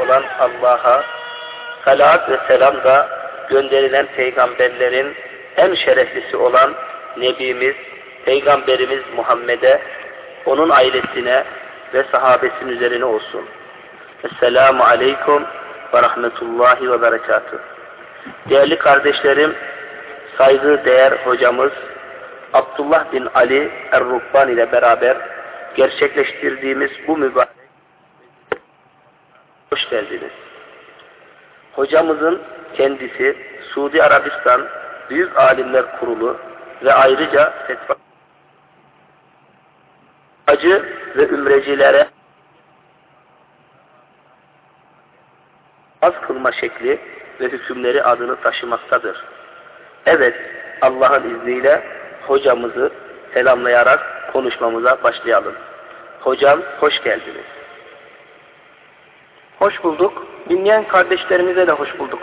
olan Allah'a salat ve selam da gönderilen peygamberlerin en şereflisi olan Nebimiz, Peygamberimiz Muhammed'e, onun ailesine ve sahabesinin üzerine olsun. Esselamu Aleyküm ve Rahmetullahi ve Berekatuhu. Değerli kardeşlerim, saygı değer hocamız Abdullah bin Ali Er-Rukban ile beraber gerçekleştirdiğimiz bu mübarek geldiniz. Hocamızın kendisi Suudi Arabistan Büyük Alimler Kurulu ve ayrıca fetva acı ve ümrecilere az kılma şekli ve hükümleri adını taşımaktadır. Evet, Allah'ın izniyle hocamızı selamlayarak konuşmamıza başlayalım. Hocam hoş geldiniz. Hoş bulduk. Dinleyen kardeşlerimize de hoş bulduk.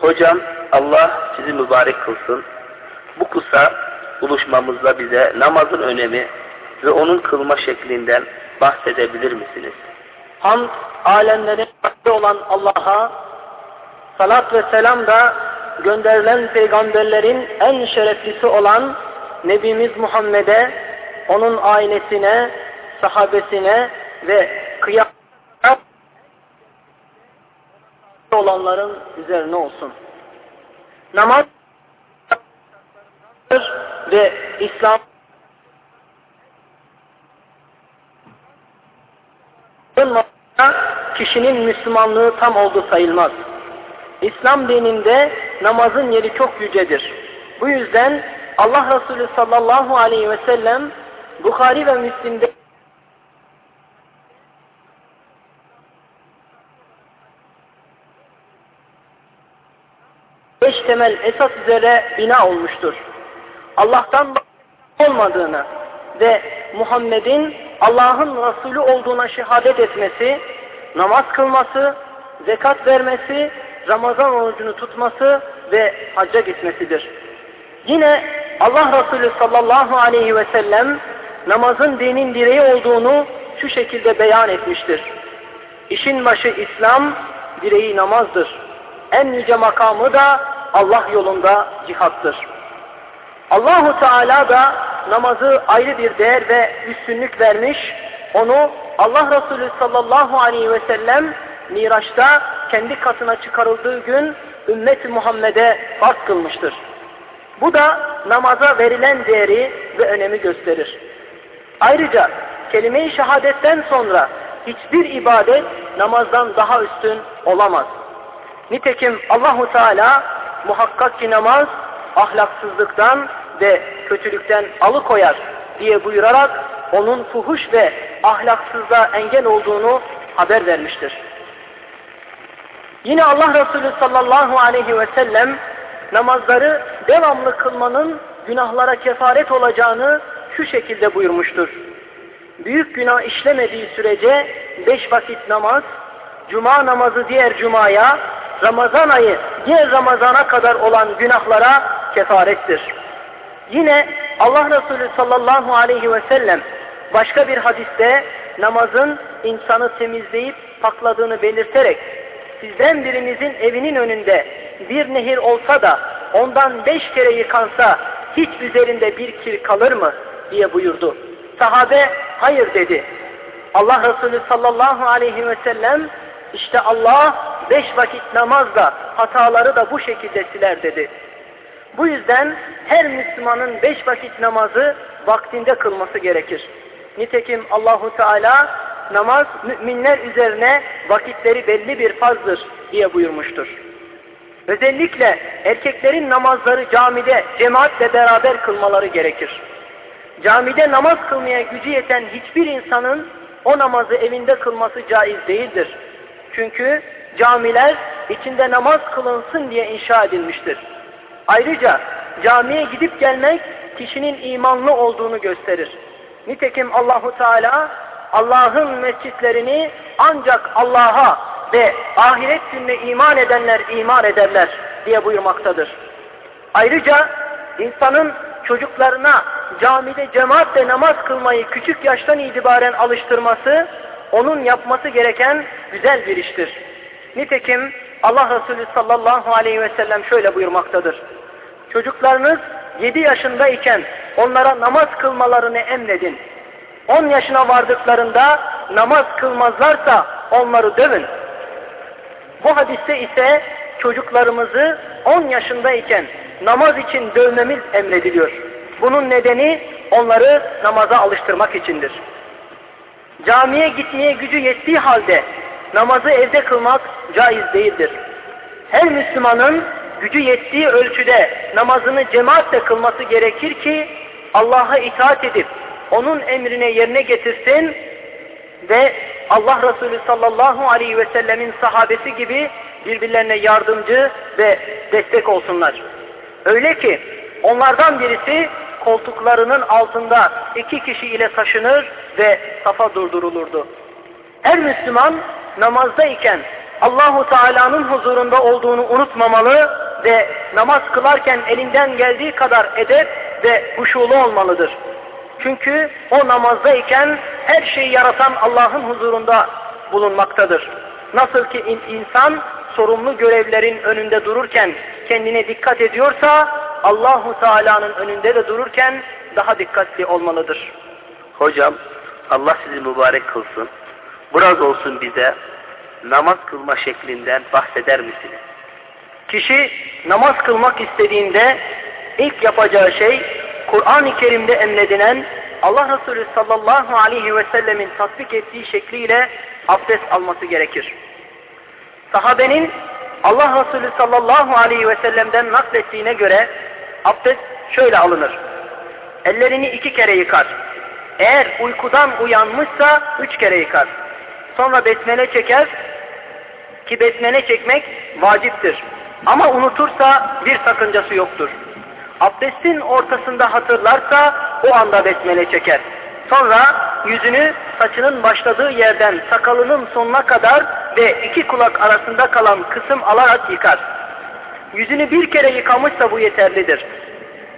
Hocam Allah sizi mübarek kılsın. Bu kısa buluşmamızda bize namazın önemi ve onun kılma şeklinden bahsedebilir misiniz? Hamd alemlerin Rabbi olan Allah'a salat ve selam da gönderilen peygamberlerin en şereflisi olan Nebimiz Muhammed'e, onun ailesine, sahabesine ve kıyamet olanların üzerine olsun. Namaz ve İslam kişinin Müslümanlığı tam oldu sayılmaz. İslam dininde namazın yeri çok yücedir. Bu yüzden Allah Resulü sallallahu aleyhi ve sellem Bukhari ve Müslim'de temel esas üzere bina olmuştur. Allah'tan olmadığını ve Muhammed'in Allah'ın Resulü olduğuna şehadet etmesi, namaz kılması, zekat vermesi, Ramazan orucunu tutması ve hacca gitmesidir. Yine Allah Resulü sallallahu aleyhi ve sellem namazın dinin direği olduğunu şu şekilde beyan etmiştir. İşin başı İslam, direği namazdır. En yüce makamı da Allah yolunda cihattır. Allahu Teala da namazı ayrı bir değer ve üstünlük vermiş, onu Allah Resulü sallallahu aleyhi ve sellem Miraç'ta kendi katına çıkarıldığı gün ümmet Muhammed'e farz kılmıştır. Bu da namaza verilen değeri ve önemi gösterir. Ayrıca kelime-i şehadetten sonra hiçbir ibadet namazdan daha üstün olamaz. Nitekim Allahu Teala muhakkak ki namaz ahlaksızlıktan ve kötülükten alıkoyar diye buyurarak onun fuhuş ve ahlaksızlığa engel olduğunu haber vermiştir. Yine Allah Resulü sallallahu aleyhi ve sellem namazları devamlı kılmanın günahlara kefaret olacağını şu şekilde buyurmuştur. Büyük günah işlemediği sürece beş vakit namaz, cuma namazı diğer cumaya, Ramazan ayı diğer Ramazana kadar olan günahlara kefarettir. Yine Allah Resulü sallallahu aleyhi ve sellem başka bir hadiste namazın insanı temizleyip pakladığını belirterek sizden birinizin evinin önünde bir nehir olsa da ondan beş kere yıkansa hiç üzerinde bir kir kalır mı diye buyurdu. Sahabe hayır dedi. Allah Resulü sallallahu aleyhi ve sellem işte Allah beş vakit namazda hataları da bu şekilde siler dedi. Bu yüzden her Müslümanın beş vakit namazı vaktinde kılması gerekir. Nitekim Allahu Teala namaz müminler üzerine vakitleri belli bir farzdır diye buyurmuştur. Özellikle erkeklerin namazları camide cemaatle beraber kılmaları gerekir. Camide namaz kılmaya gücü yeten hiçbir insanın o namazı evinde kılması caiz değildir. Çünkü camiler içinde namaz kılınsın diye inşa edilmiştir. Ayrıca camiye gidip gelmek kişinin imanlı olduğunu gösterir. Nitekim Allahu Teala Allah'ın mescitlerini ancak Allah'a ve ahiret gününe iman edenler iman ederler diye buyurmaktadır. Ayrıca insanın çocuklarına camide cemaatle namaz kılmayı küçük yaştan itibaren alıştırması onun yapması gereken güzel bir iştir. Nitekim Allah Resulü sallallahu aleyhi ve sellem şöyle buyurmaktadır. Çocuklarınız 7 yaşındayken onlara namaz kılmalarını emredin. 10 yaşına vardıklarında namaz kılmazlarsa onları dövün. Bu hadiste ise çocuklarımızı 10 yaşındayken namaz için dövmemiz emrediliyor. Bunun nedeni onları namaza alıştırmak içindir. Camiye gitmeye gücü yettiği halde namazı evde kılmak caiz değildir. Her Müslümanın gücü yettiği ölçüde namazını cemaatle kılması gerekir ki Allah'a itaat edip onun emrine yerine getirsin ve Allah Resulü sallallahu aleyhi ve sellemin sahabesi gibi birbirlerine yardımcı ve destek olsunlar. Öyle ki onlardan birisi koltuklarının altında iki kişi ile taşınır ve safa durdurulurdu. Her Müslüman namazdayken Allahu Teala'nın huzurunda olduğunu unutmamalı ve namaz kılarken elinden geldiği kadar edep ve huşulu olmalıdır. Çünkü o namazdayken her şeyi yaratan Allah'ın huzurunda bulunmaktadır. Nasıl ki insan sorumlu görevlerin önünde dururken kendine dikkat ediyorsa Allahu Teala'nın önünde de dururken daha dikkatli olmalıdır. Hocam Allah sizi mübarek kılsın. Biraz olsun bize namaz kılma şeklinden bahseder misiniz? Kişi namaz kılmak istediğinde ilk yapacağı şey Kur'an-ı Kerim'de emredilen Allah Resulü sallallahu aleyhi ve sellemin tatbik ettiği şekliyle abdest alması gerekir. Sahabenin Allah Resulü sallallahu aleyhi ve sellem'den naklettiğine göre abdest şöyle alınır. Ellerini iki kere yıkar. Eğer uykudan uyanmışsa üç kere yıkar. Sonra besmele çeker ki besmele çekmek vaciptir. Ama unutursa bir sakıncası yoktur. Abdestin ortasında hatırlarsa o anda besmele çeker. Sonra yüzünü saçının başladığı yerden sakalının sonuna kadar ve iki kulak arasında kalan kısım alarak yıkar. Yüzünü bir kere yıkamışsa bu yeterlidir.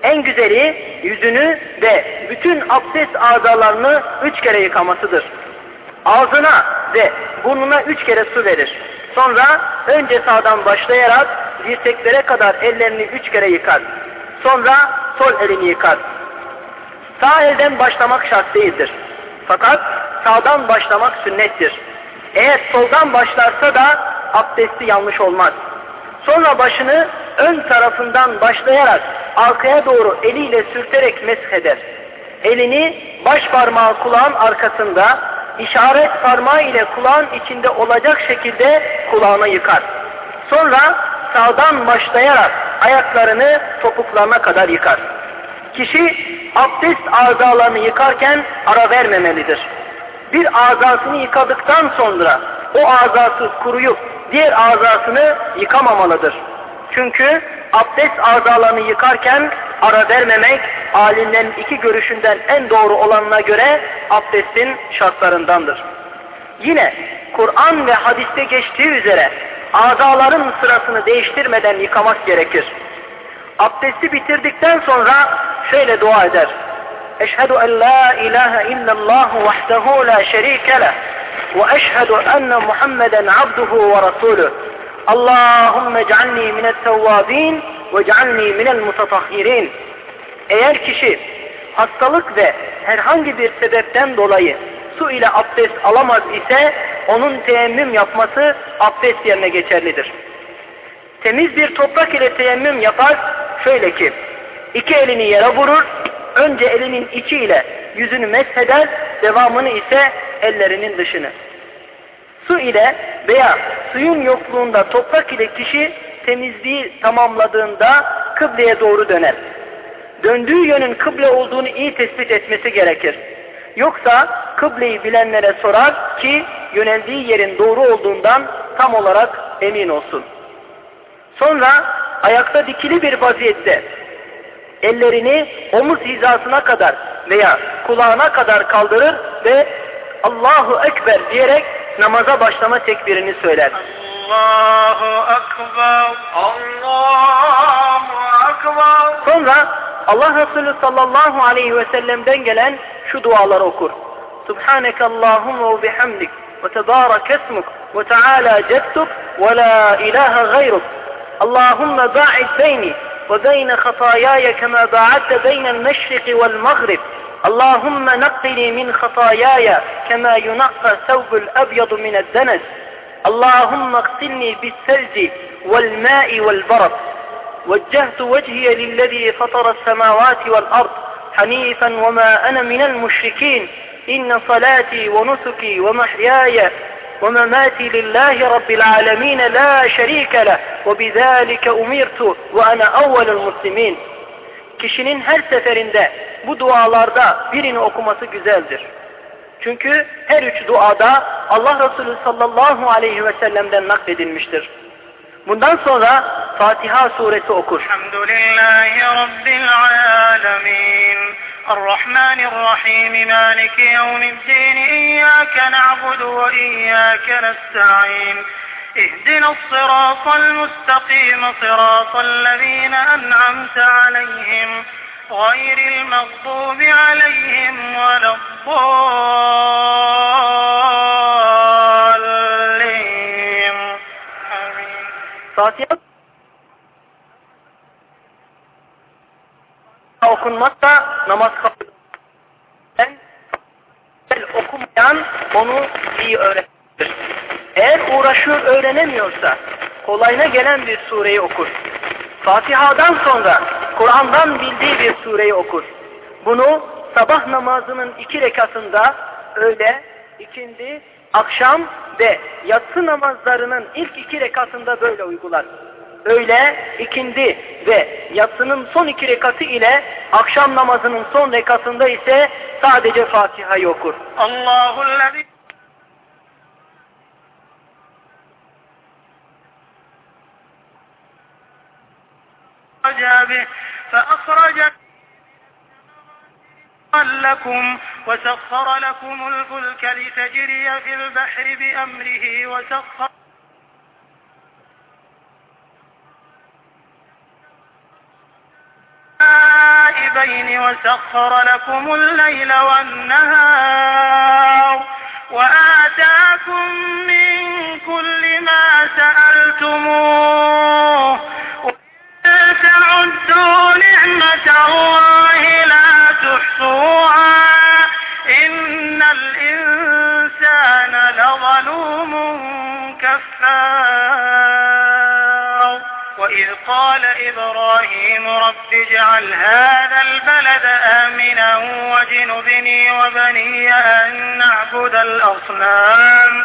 En güzeli yüzünü ve bütün abdest azalarını üç kere yıkamasıdır. Ağzına ve burnuna üç kere su verir. Sonra önce sağdan başlayarak dirseklere kadar ellerini üç kere yıkar. Sonra sol elini yıkar. Sağ elden başlamak şart değildir. Fakat sağdan başlamak sünnettir. Eğer soldan başlarsa da abdesti yanlış olmaz. Sonra başını ön tarafından başlayarak arkaya doğru eliyle sürterek mesheder. Elini baş parmağı kulağın arkasında, işaret parmağı ile kulağın içinde olacak şekilde kulağına yıkar. Sonra sağdan başlayarak ayaklarını topuklarına kadar yıkar. Kişi abdest azalarını yıkarken ara vermemelidir. Bir azasını yıkadıktan sonra o azası kuruyup diğer azasını yıkamamalıdır. Çünkü abdest azalarını yıkarken ara vermemek alimlerin iki görüşünden en doğru olanına göre abdestin şartlarındandır. Yine Kur'an ve hadiste geçtiği üzere azaların sırasını değiştirmeden yıkamak gerekir. Abdesti bitirdikten sonra şöyle dua eder. Eşhedü en la ilahe illallah vahdehu la şerike leh ve eşhedü enne Muhammeden abduhu ve rasuluh. Allahümme cealni minet tevvabin ve cealni minel mutatahhirin. Eğer kişi hastalık ve herhangi bir sebepten dolayı su ile abdest alamaz ise onun teyemmüm yapması abdest yerine geçerlidir. Temiz bir toprak ile teyemmüm yapar şöyle ki iki elini yere vurur önce elinin içi ile yüzünü mesheder devamını ise ellerinin dışını. Su ile veya suyun yokluğunda toprak ile kişi temizliği tamamladığında kıbleye doğru döner. Döndüğü yönün kıble olduğunu iyi tespit etmesi gerekir. Yoksa kıbleyi bilenlere sorar ki yöneldiği yerin doğru olduğundan tam olarak emin olsun. Sonra ayakta dikili bir vaziyette ellerini omuz hizasına kadar veya kulağına kadar kaldırır ve Allahu Ekber diyerek namaza başlama tekbirini söyler. Allahu Akbar, Allahu Akbar. Sonra Allah Resulü sallallahu aleyhi ve sellem'den gelen şu duaları okur. Subhaneke Allahumma ve bihamdik ve tebarak esmuk ve teala cedduk ve la ilahe gayruk. Allahumma ba'id beyni ve beyne hatayaya kema ba'adte beynel meşriki vel mağrib. اللهم نقني من خطاياي كما ينقى الثوب الأبيض من الدنس. اللهم اغسلني بالثلج والماء والبرد. وجهت وجهي للذي فطر السماوات والأرض حنيفا وما أنا من المشركين. إن صلاتي ونسكي ومحياي ومماتي لله رب العالمين لا ve bizalike umirtu ve ana evvelul muslimin. Kişinin her seferinde bu dualarda birini okuması güzeldir. Çünkü her üç duada Allah Resulü sallallahu aleyhi ve sellem'den nakledilmiştir. Bundan sonra Fatiha suresi okur. Elhamdülillahi Rabbil alemin. الرحمن الرحيم مالك يوم الدين إياك نعبد وإياك نستعين اهدنا الصراط المستقيم صراط الذين أنعمت عليهم غير المغضوب عليهم ولا الضالين. آمين okunmazsa namaz kabul okumayan onu iyi öğretir. Eğer uğraşıyor öğrenemiyorsa kolayına gelen bir sureyi okur. Fatiha'dan sonra Kur'an'dan bildiği bir sureyi okur. Bunu sabah namazının iki rekatında öğle, ikindi, akşam ve yatsı namazlarının ilk iki rekatında böyle uygular. Öğle, ikindi ve yatsının son iki rekatı ile akşam namazının son rekatında ise sadece Fatiha'yı okur. Allahullezî به فأخرج لكم وسخر لكم الفلك لتجري في البحر بأمره وسخر وسخر لكم الليل والنهار وآتاكم من كل ما سألتموه. نعمة الله لا تحصوها. إن الإنسان لظلوم كفار. وإذ قال إبراهيم رب اجعل هذا البلد آمنا واجنبني وبني أن نعبد الأصنام.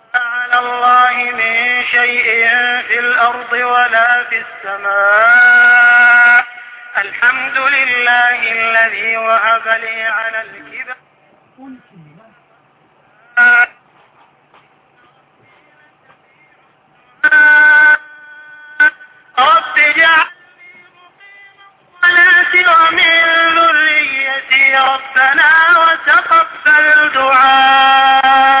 على الله من شيء في الأرض ولا في السماء. الحمد لله الذي وهب لي على الكبر. رب اجعل الصلاة ومن ذريتي ربنا وتقبل دعاء.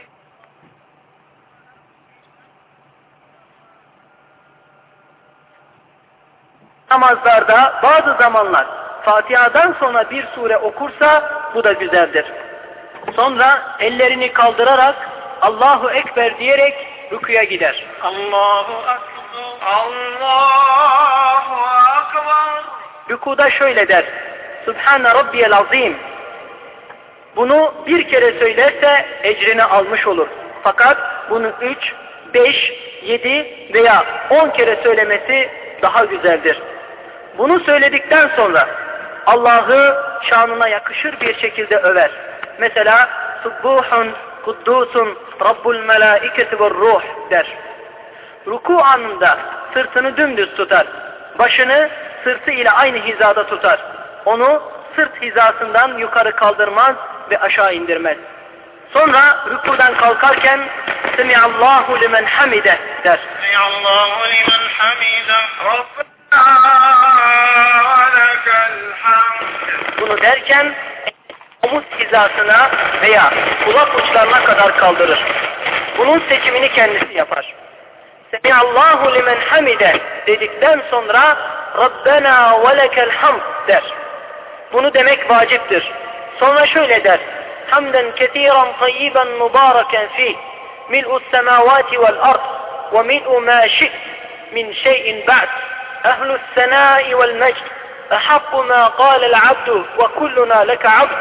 namazlarda bazı zamanlar Fatiha'dan sonra bir sure okursa bu da güzeldir. Sonra ellerini kaldırarak Allahu Ekber diyerek rükuya gider. Allahu Ekber. Allahu Ekber. Rükuda şöyle der. Subhane Rabbiyel Azim. Bunu bir kere söylerse ecrini almış olur. Fakat bunu üç, beş, yedi veya on kere söylemesi daha güzeldir. Bunu söyledikten sonra Allah'ı şanına yakışır bir şekilde över. Mesela Subbuhun, Kuddusun, Rabbul Melaiketi ve Ruh der. Ruku anında sırtını dümdüz tutar. Başını sırtı ile aynı hizada tutar. Onu sırt hizasından yukarı kaldırmaz ve aşağı indirmez. Sonra rükudan kalkarken Semiallahu limen hamide der. Allahu limen hamide. Rabbena. Bunu derken omuz hizasına veya kulak uçlarına kadar kaldırır. Bunun seçimini kendisi yapar. Semiallahu limen hamide dedikten sonra Rabbena ve lekel hamd der. Bunu demek vaciptir. Sonra şöyle der. Hamden kesiren tayyiben mübareken fih. Mil'u semavati vel ard ve mil'u ma şi't min şeyin ba'd. Ehlus senai vel mecd. أحق ما قال العبد وكلنا لك عبد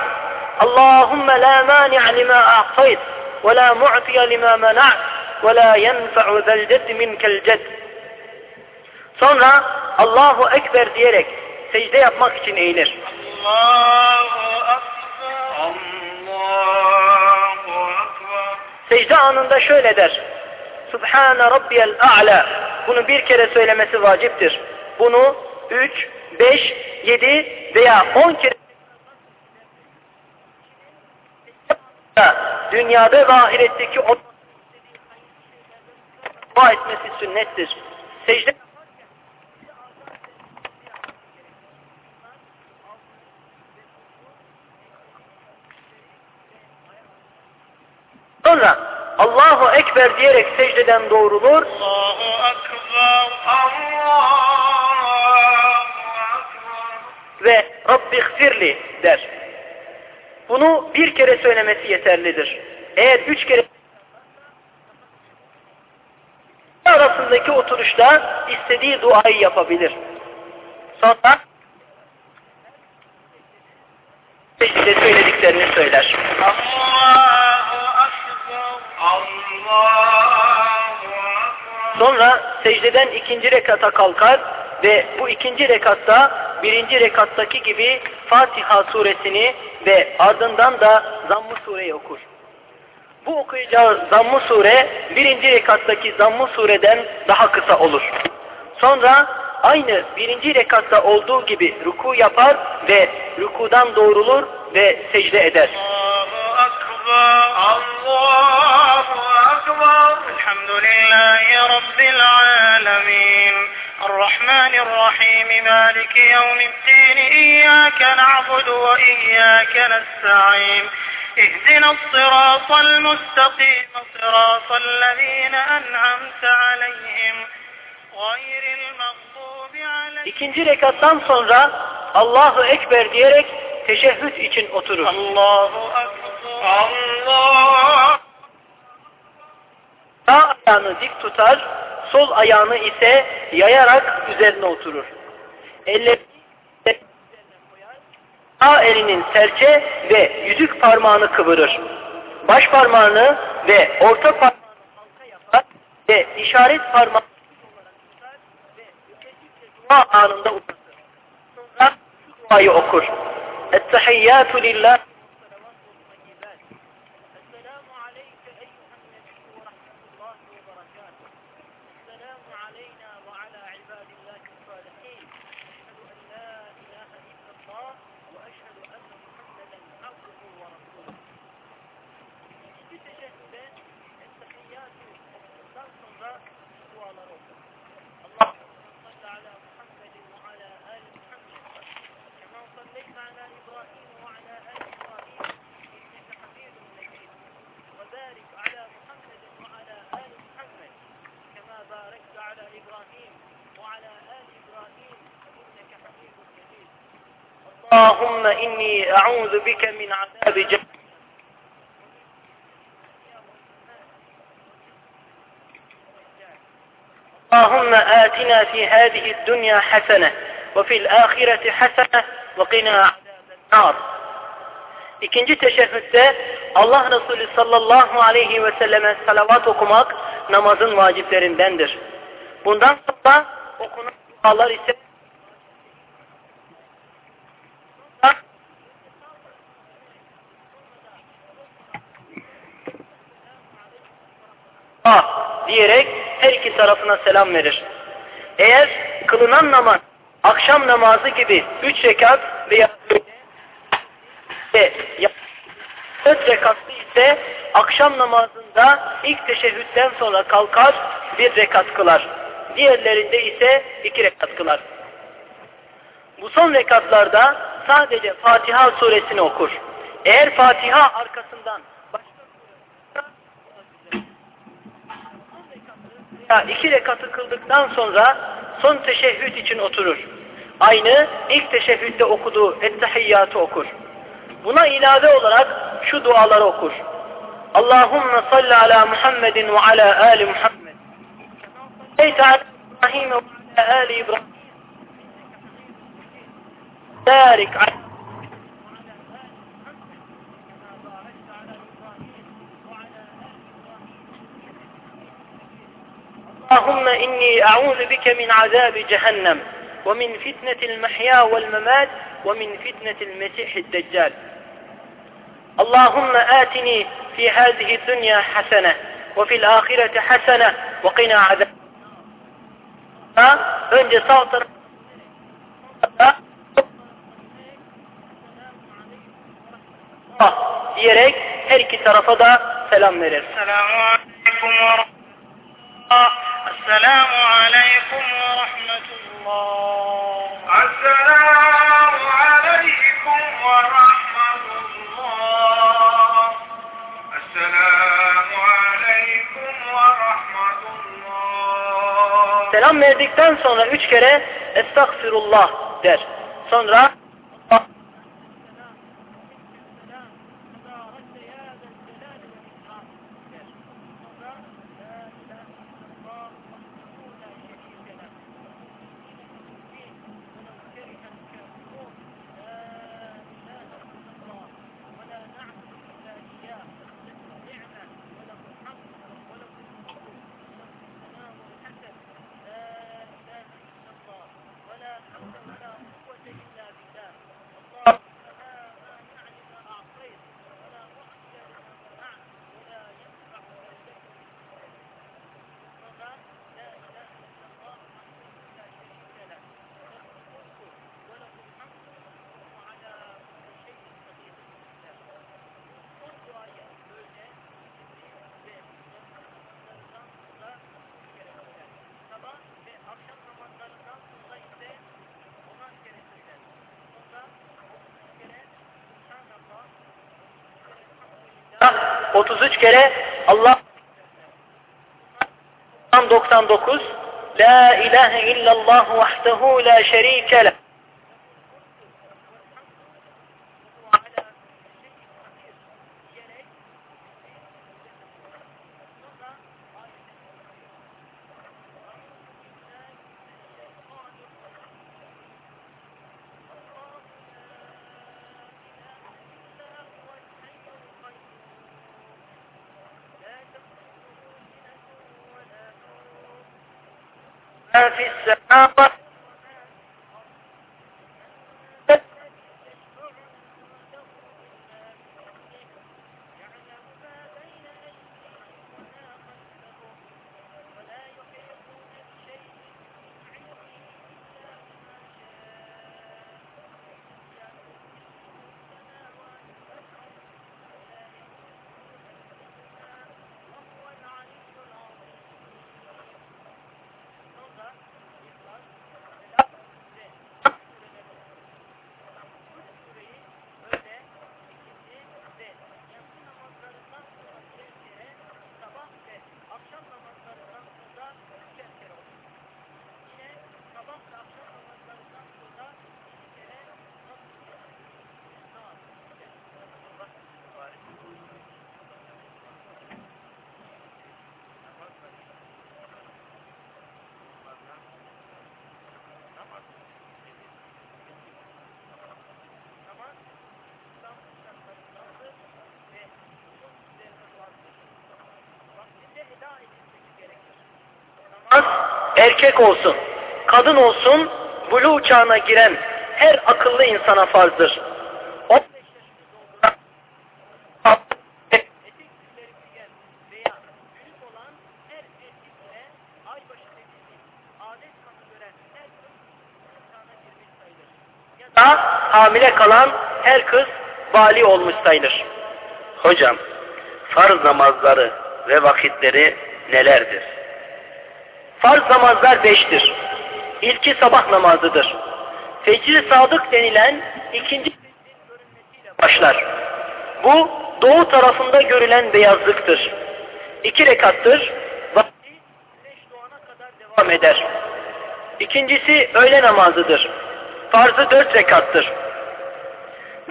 اللهم لا مانع لما أعطيت ولا معطي لما منعت ولا ينفع ذا الجد منك الجد Sonra Allahu Ekber diyerek secde yapmak için eğilir. Allahu Akbar. Allahu Akbar. Secde anında şöyle der. Subhane Rabbiyel A'la. Bunu bir kere söylemesi vaciptir. Bunu üç, beş, yedi veya on kere dünyada ve ahiretteki o dua etmesi sünnettir. Secde Sonra Allahu Ekber diyerek secdeden doğrulur. Allahu Akbar. Allahu Akbar. Ve Rabbi gfirli der. Bunu bir kere söylemesi yeterlidir. Eğer üç kere arasındaki oturuşta istediği duayı yapabilir. Sonra secde söylediklerini söyler. Sonra secdeden ikinci rekata kalkar ve bu ikinci rekatta birinci rekattaki gibi Fatiha suresini ve ardından da Zamm-ı sureyi okur. Bu okuyacağı Zamm-ı sure birinci rekattaki Zamm-ı sureden daha kısa olur. Sonra aynı birinci rekatta olduğu gibi ruku yapar ve rukudan doğrulur ve secde eder. Allahu Akbar. Allahu Akbar. Elhamdülillahi Rabbil alemin. الرحمن الرحيم مالك يوم الدين إياك نعبد وإياك نستعين اهدنا الصراط المستقيم صراط الذين أنعمت عليهم غير المغضوب عليهم İkinci rekattan sonra Allahu Ekber diyerek teşehhüd için oturur. الله أكبر الله Sağ ayağını dik tutar, sol ayağını ise yayarak üzerine oturur. Elleri sağ elinin serçe ve yüzük parmağını kıvırır. Baş parmağını ve orta parmağını halka yapar ve işaret parmağını dua anında uzatır. Sonra şu duayı okur. Ettehiyyatü lillah اللهم إني أعوذ بك من عذاب جهنم اللهم آت آتنا في هذه الدنيا حسنة وفي الآخرة حسنة وقنا عذاب النار İkinci teşehhütte Allah Resulü sallallahu aleyhi ve selleme salavat okumak namazın vaciplerindendir. Bundan sonra okunan dualar ise diyerek her iki tarafına selam verir. Eğer kılınan namaz akşam namazı gibi üç rekat veya dört rekatlı ise akşam namazında ilk teşehhütten sonra kalkar bir rekat kılar. Diğerlerinde ise iki rekat kılar. Bu son rekatlarda sadece Fatiha suresini okur. Eğer Fatiha arkasından başka iki rekatı kıldıktan sonra son teşehhüt için oturur. Aynı ilk teşehhütte okuduğu ettehiyyatı okur. Buna ilave olarak şu duaları okur. Allahümme salli ala Muhammedin ve ala ali Muhammed. Seyte ala İbrahim ve ala ali İbrahim. Barik ala اللهم إني أعوذ بك من عذاب جهنم ومن فتنة المحيا والممات ومن فتنة المسيح الدجال. اللهم آتني في هذه الدنيا حسنة وفي الآخرة حسنة وقنا عذاب önce sağ diyerek her iki tarafa da selam verir. Selamun Aleyküm ve Esselamu Aleyküm ve Rahmetullah. Esselamu Aleyküm ve Rahmetullah. Esselamu Aleyküm ve Rahmetullah. Selam verdikten sonra üç kere Estağfirullah der. Sonra 33 kere Allah 99 La ilahe illallah vahdehu la şerike leh ما في erkek olsun, kadın olsun, bulu çağına giren her akıllı insana farzdır. Hamile kalan her kız bali olmuş sayılır. Hocam, farz namazları ve vakitleri nelerdir? Farz namazlar beştir. İlki sabah namazıdır. Fecri sadık denilen ikinci görünmesiyle başlar. Bu doğu tarafında görülen beyazlıktır. İki rekattır. Vakti güneş doğana kadar devam eder. İkincisi öğle namazıdır. Farzı dört rekattır.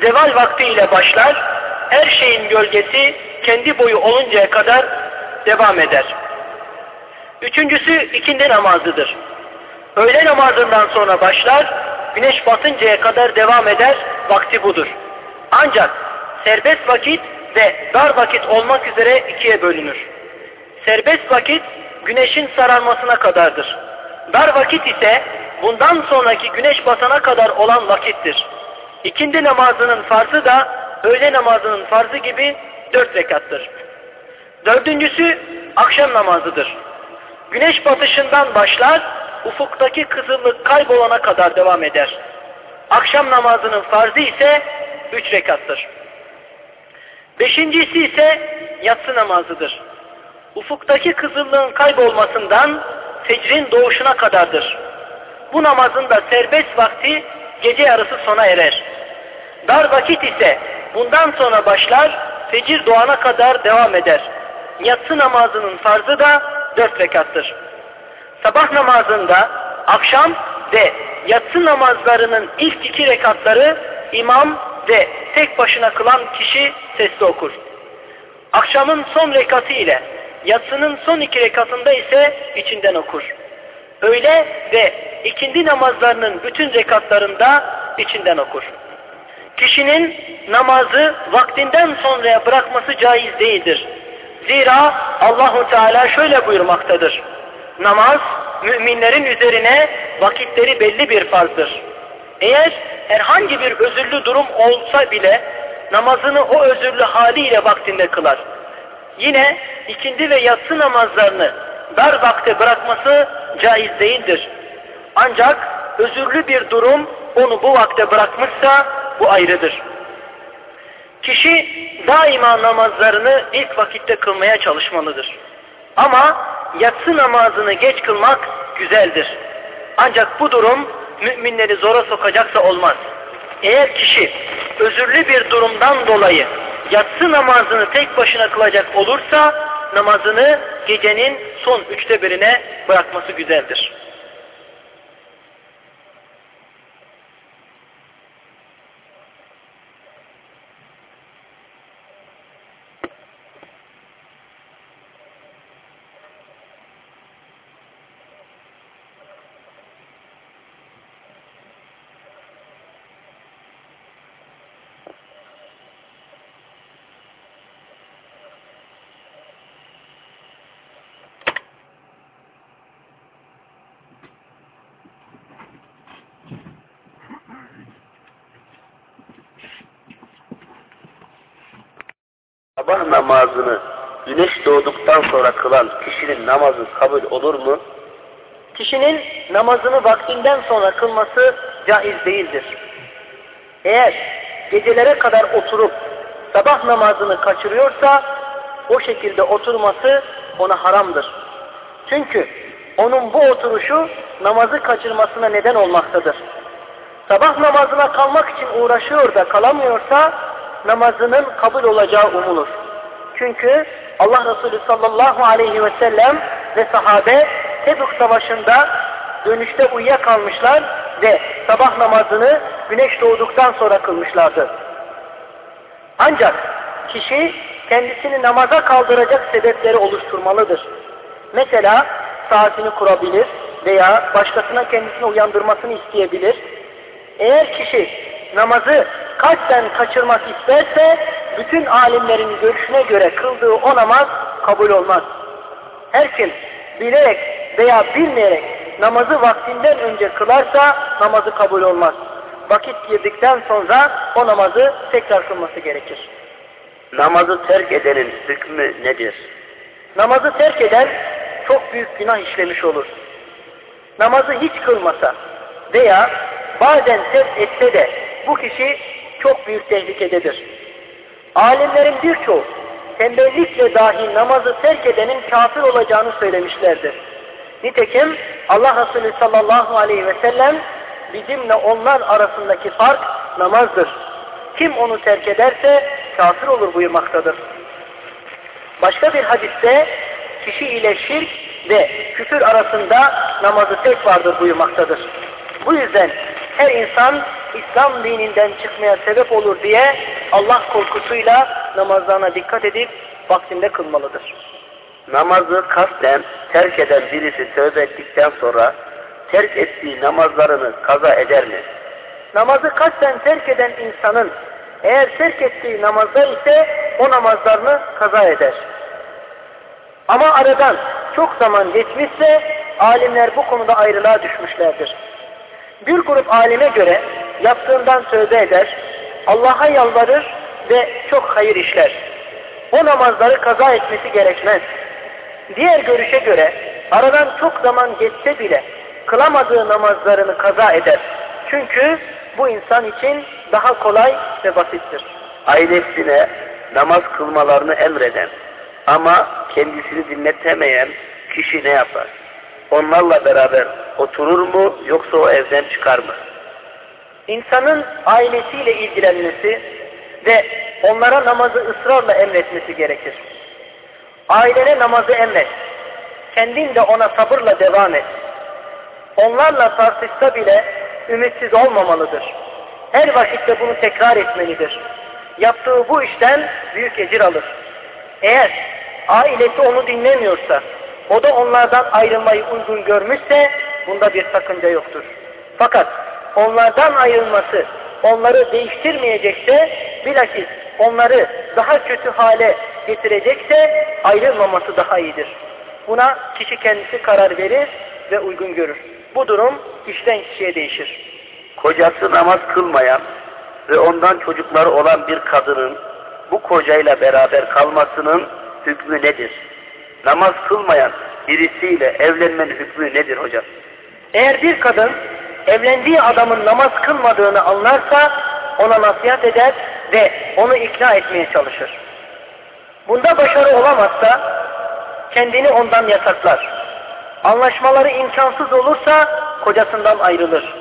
Zeval vakti ile başlar. Her şeyin gölgesi kendi boyu oluncaya kadar devam eder. Üçüncüsü ikindi namazıdır. Öğle namazından sonra başlar, güneş batıncaya kadar devam eder, vakti budur. Ancak serbest vakit ve dar vakit olmak üzere ikiye bölünür. Serbest vakit güneşin sararmasına kadardır. Dar vakit ise bundan sonraki güneş batana kadar olan vakittir. İkindi namazının farzı da öğle namazının farzı gibi dört rekattır. Dördüncüsü akşam namazıdır. Güneş batışından başlar, ufuktaki kızıllık kaybolana kadar devam eder. Akşam namazının farzı ise üç rekattır. Beşincisi ise yatsı namazıdır. Ufuktaki kızıllığın kaybolmasından fecrin doğuşuna kadardır. Bu namazın da serbest vakti gece yarısı sona erer. Dar vakit ise bundan sonra başlar, fecir doğana kadar devam eder. Yatsı namazının farzı da dört rekattır. Sabah namazında akşam ve yatsı namazlarının ilk iki rekatları imam ve tek başına kılan kişi sesli okur. Akşamın son rekatı ile yatsının son iki rekatında ise içinden okur. Öğle ve ikindi namazlarının bütün rekatlarında içinden okur. Kişinin namazı vaktinden sonraya bırakması caiz değildir. Zira Allahu Teala şöyle buyurmaktadır. Namaz müminlerin üzerine vakitleri belli bir farzdır. Eğer herhangi bir özürlü durum olsa bile namazını o özürlü haliyle vaktinde kılar. Yine ikindi ve yatsı namazlarını dar vakte bırakması caiz değildir. Ancak özürlü bir durum onu bu vakte bırakmışsa bu ayrıdır. Kişi daima namazlarını ilk vakitte kılmaya çalışmalıdır. Ama yatsı namazını geç kılmak güzeldir. Ancak bu durum müminleri zora sokacaksa olmaz. Eğer kişi özürlü bir durumdan dolayı yatsı namazını tek başına kılacak olursa namazını gecenin son üçte birine bırakması güzeldir. Sabah namazını güneş doğduktan sonra kılan kişinin namazı kabul olur mu? Kişinin namazını vaktinden sonra kılması caiz değildir. Eğer gecelere kadar oturup sabah namazını kaçırıyorsa o şekilde oturması ona haramdır. Çünkü onun bu oturuşu namazı kaçırmasına neden olmaktadır. Sabah namazına kalmak için uğraşıyor da kalamıyorsa namazının kabul olacağı umulur. Çünkü Allah Resulü sallallahu aleyhi ve sellem ve sahabe Tebük Savaşı'nda dönüşte uyuyakalmışlar ve sabah namazını güneş doğduktan sonra kılmışlardı. Ancak kişi kendisini namaza kaldıracak sebepleri oluşturmalıdır. Mesela saatini kurabilir veya başkasına kendisini uyandırmasını isteyebilir. Eğer kişi namazı kalpten kaçırmak isterse bütün alimlerin görüşüne göre kıldığı o namaz kabul olmaz. Her kim bilerek veya bilmeyerek namazı vaktinden önce kılarsa namazı kabul olmaz. Vakit girdikten sonra o namazı tekrar kılması gerekir. Namazı terk edenin hükmü nedir? Namazı terk eden çok büyük günah işlemiş olur. Namazı hiç kılmasa veya bazen terk etse de bu kişi çok büyük tehlikededir. Alimlerin birçoğu tembellikle dahi namazı terk edenin kafir olacağını söylemişlerdir. Nitekim Allah Resulü sallallahu aleyhi ve sellem bizimle onlar arasındaki fark namazdır. Kim onu terk ederse kafir olur buyurmaktadır. Başka bir hadiste kişi ile şirk ve küfür arasında namazı tek vardır buyurmaktadır. Bu yüzden her insan İslam dininden çıkmaya sebep olur diye Allah korkusuyla namazlarına dikkat edip vaktinde kılmalıdır. Namazı kasten terk eden birisi tövbe ettikten sonra terk ettiği namazlarını kaza eder mi? Namazı kasten terk eden insanın eğer terk ettiği namazlar ise o namazlarını kaza eder. Ama aradan çok zaman geçmişse alimler bu konuda ayrılığa düşmüşlerdir. Bir grup alime göre yaptığından tövbe eder, Allah'a yalvarır ve çok hayır işler. O namazları kaza etmesi gerekmez. Diğer görüşe göre aradan çok zaman geçse bile kılamadığı namazlarını kaza eder. Çünkü bu insan için daha kolay ve basittir. Ailesine namaz kılmalarını emreden ama kendisini dinletemeyen kişi ne yapar? Onlarla beraber oturur mu yoksa o evden çıkar mı? İnsanın ailesiyle ilgilenmesi ve onlara namazı ısrarla emretmesi gerekir. Ailene namazı emret. Kendin de ona sabırla devam et. Onlarla tartışsa bile ümitsiz olmamalıdır. Her vakitte bunu tekrar etmelidir. Yaptığı bu işten büyük ecir alır. Eğer ailesi onu dinlemiyorsa, o da onlardan ayrılmayı uygun görmüşse bunda bir sakınca yoktur. Fakat onlardan ayrılması onları değiştirmeyecekse bilakis onları daha kötü hale getirecekse ayrılmaması daha iyidir. Buna kişi kendisi karar verir ve uygun görür. Bu durum kişiden kişiye değişir. Kocası namaz kılmayan ve ondan çocukları olan bir kadının bu kocayla beraber kalmasının hükmü nedir? Namaz kılmayan birisiyle evlenmenin hükmü nedir hocam? Eğer bir kadın evlendiği adamın namaz kılmadığını anlarsa ona nasihat eder ve onu ikna etmeye çalışır. Bunda başarı olamazsa kendini ondan yasaklar. Anlaşmaları imkansız olursa kocasından ayrılır.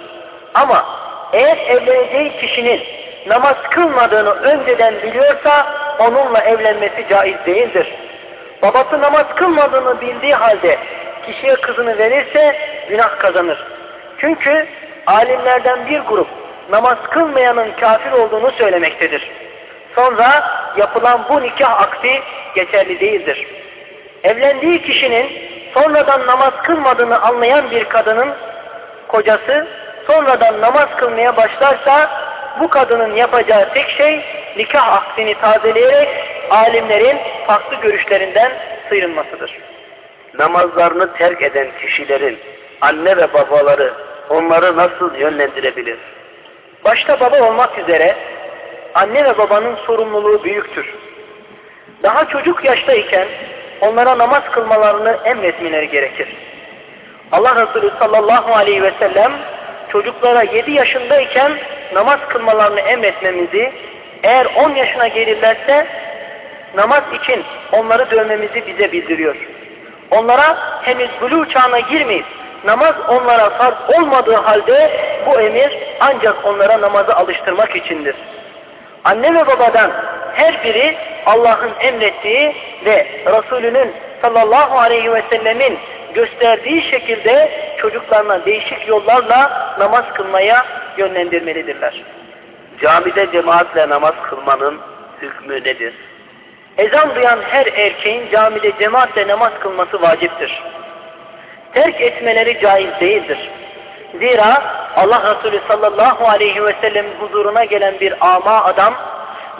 Ama eğer evleneceği kişinin namaz kılmadığını önceden biliyorsa onunla evlenmesi caiz değildir. Babası namaz kılmadığını bildiği halde kişiye kızını verirse günah kazanır. Çünkü alimlerden bir grup namaz kılmayanın kafir olduğunu söylemektedir. Sonra yapılan bu nikah akdi geçerli değildir. Evlendiği kişinin sonradan namaz kılmadığını anlayan bir kadının kocası sonradan namaz kılmaya başlarsa bu kadının yapacağı tek şey nikah akdini tazeleyerek alimlerin farklı görüşlerinden sıyrılmasıdır. Namazlarını terk eden kişilerin anne ve babaları onları nasıl yönlendirebilir? Başta baba olmak üzere anne ve babanın sorumluluğu büyüktür. Daha çocuk yaştayken onlara namaz kılmalarını emretmeleri gerekir. Allah Resulü sallallahu aleyhi ve sellem çocuklara 7 yaşındayken namaz kılmalarını emretmemizi, eğer 10 yaşına gelirlerse namaz için onları dövmemizi bize bildiriyor. Onlara henüz buluğ çağına girmeyip namaz onlara farz olmadığı halde bu emir ancak onlara namazı alıştırmak içindir. Anne ve babadan her biri Allah'ın emrettiği ve Resulünün sallallahu aleyhi ve sellemin gösterdiği şekilde çocuklarına değişik yollarla namaz kılmaya yönlendirmelidirler. Camide cemaatle namaz kılmanın hükmü nedir? Ezan duyan her erkeğin camide cemaatle namaz kılması vaciptir. Terk etmeleri caiz değildir. Zira Allah Resulü sallallahu aleyhi ve sellem huzuruna gelen bir ama adam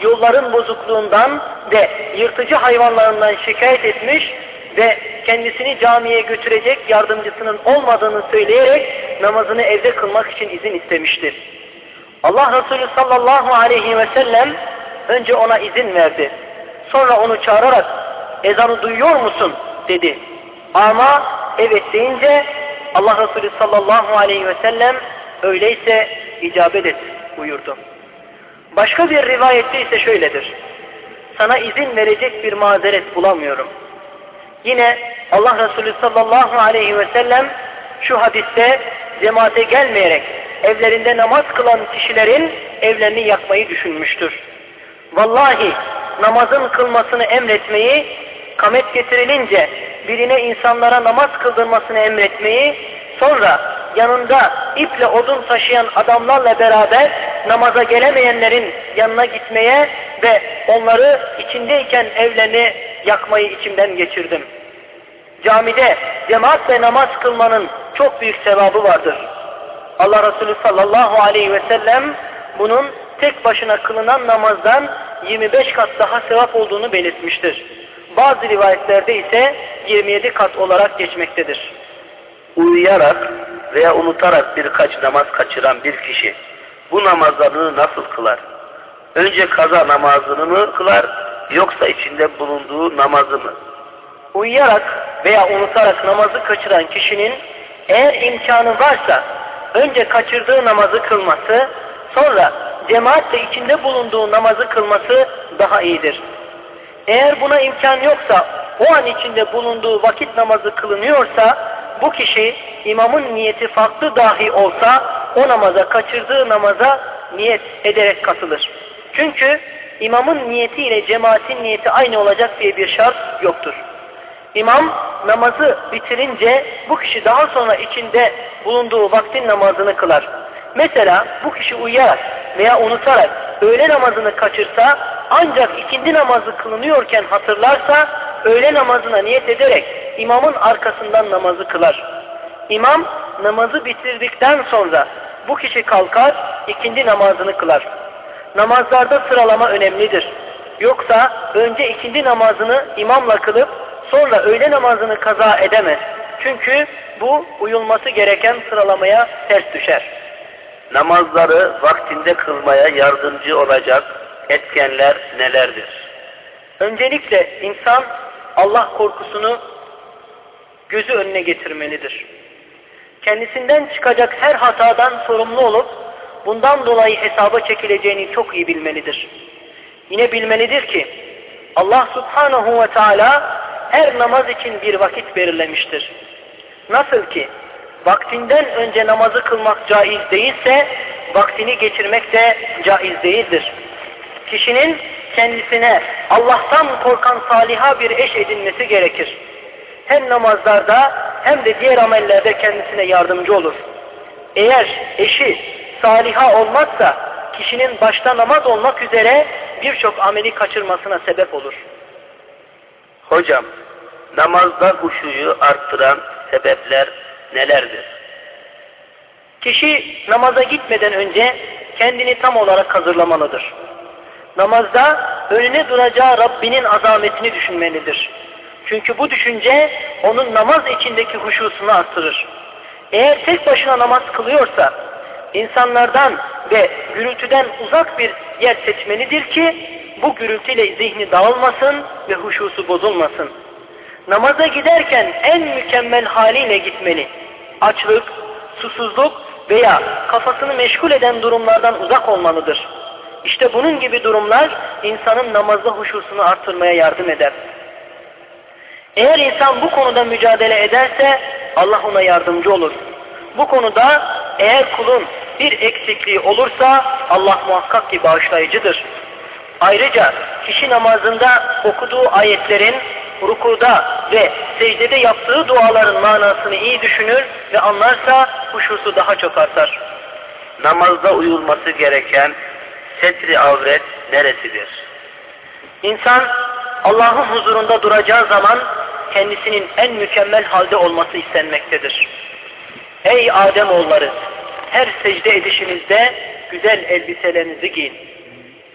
yolların bozukluğundan ve yırtıcı hayvanlarından şikayet etmiş ve kendisini camiye götürecek yardımcısının olmadığını söyleyerek namazını evde kılmak için izin istemiştir. Allah Resulü sallallahu aleyhi ve sellem önce ona izin verdi. Sonra onu çağırarak ezanı duyuyor musun dedi. Ama evet deyince Allah Resulü sallallahu aleyhi ve sellem öyleyse icabet et buyurdu. Başka bir rivayette ise şöyledir. Sana izin verecek bir mazeret bulamıyorum. Yine Allah Resulü sallallahu aleyhi ve sellem şu hadiste cemaate gelmeyerek evlerinde namaz kılan kişilerin evlerini yakmayı düşünmüştür. Vallahi namazın kılmasını emretmeyi, kamet getirilince birine insanlara namaz kıldırmasını emretmeyi, sonra yanında iple odun taşıyan adamlarla beraber namaza gelemeyenlerin yanına gitmeye ve onları içindeyken evlerini yakmayı içimden geçirdim. Camide cemaatle namaz kılmanın çok büyük sevabı vardır. Allah Resulü sallallahu aleyhi ve sellem bunun tek başına kılınan namazdan 25 kat daha sevap olduğunu belirtmiştir. Bazı rivayetlerde ise 27 kat olarak geçmektedir. Uyuyarak veya unutarak birkaç namaz kaçıran bir kişi bu namazlarını nasıl kılar? Önce kaza namazını mı kılar yoksa içinde bulunduğu namazı mı? Uyuyarak veya unutarak namazı kaçıran kişinin eğer imkanı varsa önce kaçırdığı namazı kılması, sonra cemaatle içinde bulunduğu namazı kılması daha iyidir. Eğer buna imkan yoksa, o an içinde bulunduğu vakit namazı kılınıyorsa, bu kişi imamın niyeti farklı dahi olsa, o namaza, kaçırdığı namaza niyet ederek katılır. Çünkü imamın niyeti ile cemaatin niyeti aynı olacak diye bir şart yoktur. İmam namazı bitirince bu kişi daha sonra içinde bulunduğu vaktin namazını kılar. Mesela bu kişi uyuyarak veya unutarak öğle namazını kaçırsa ancak ikindi namazı kılınıyorken hatırlarsa öğle namazına niyet ederek imamın arkasından namazı kılar. İmam namazı bitirdikten sonra bu kişi kalkar ikindi namazını kılar. Namazlarda sıralama önemlidir. Yoksa önce ikindi namazını imamla kılıp sonra öğle namazını kaza edemez. Çünkü bu uyulması gereken sıralamaya ters düşer. Namazları vaktinde kılmaya yardımcı olacak etkenler nelerdir? Öncelikle insan Allah korkusunu gözü önüne getirmelidir. Kendisinden çıkacak her hatadan sorumlu olup bundan dolayı hesaba çekileceğini çok iyi bilmelidir. Yine bilmelidir ki Allah subhanahu ve teala her namaz için bir vakit belirlemiştir. Nasıl ki vaktinden önce namazı kılmak caiz değilse vaktini geçirmek de caiz değildir. Kişinin kendisine Allah'tan korkan saliha bir eş edinmesi gerekir. Hem namazlarda hem de diğer amellerde kendisine yardımcı olur. Eğer eşi saliha olmazsa kişinin başta namaz olmak üzere birçok ameli kaçırmasına sebep olur. Hocam, namazda huşuyu arttıran sebepler nelerdir? Kişi namaza gitmeden önce kendini tam olarak hazırlamalıdır. Namazda önüne duracağı Rabbinin azametini düşünmelidir. Çünkü bu düşünce onun namaz içindeki huşusunu arttırır. Eğer tek başına namaz kılıyorsa insanlardan ve gürültüden uzak bir yer seçmelidir ki bu gürültüyle zihni dağılmasın ve huşusu bozulmasın. Namaza giderken en mükemmel haliyle gitmeli. Açlık, susuzluk veya kafasını meşgul eden durumlardan uzak olmalıdır. İşte bunun gibi durumlar insanın namazda huşusunu artırmaya yardım eder. Eğer insan bu konuda mücadele ederse Allah ona yardımcı olur. Bu konuda eğer kulun bir eksikliği olursa Allah muhakkak ki bağışlayıcıdır. Ayrıca kişi namazında okuduğu ayetlerin rukuda ve secdede yaptığı duaların manasını iyi düşünür ve anlarsa huşusu daha çok artar. Namazda uyulması gereken setri avret neresidir? İnsan Allah'ın huzurunda duracağı zaman kendisinin en mükemmel halde olması istenmektedir. Ey Adem oğulları, her secde edişinizde güzel elbiselerinizi giyin.